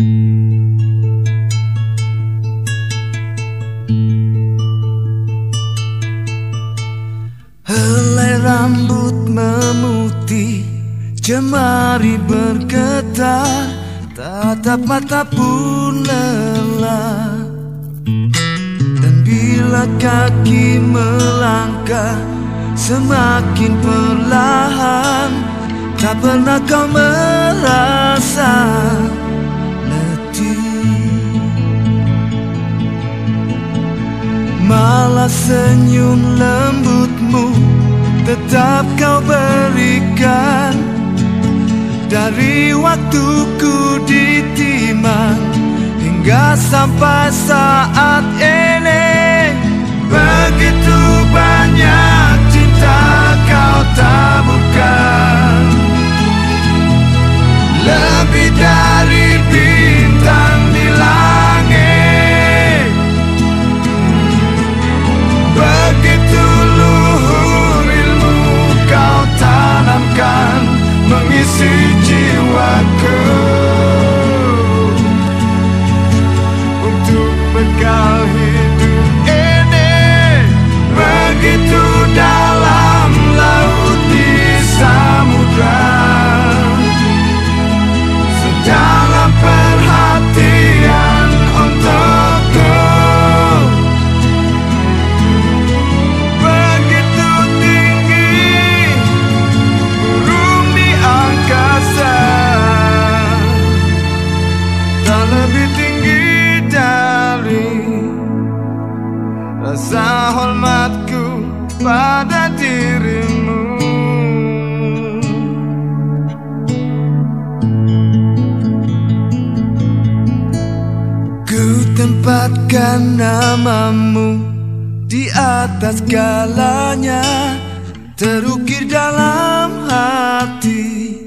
Helai rambut memutih Jemari bergetar Tatap mata pun lelah. Dan bila kaki melangkah Semakin perlahan Tak pernah kau merasa Malah senyum lembutmu tetap kau berikan. Dari waktuku di timang Hingga sampai saat ini tempatkan namamu di atas galanya Terukir dalam hati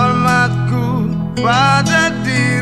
hormatku pada diri.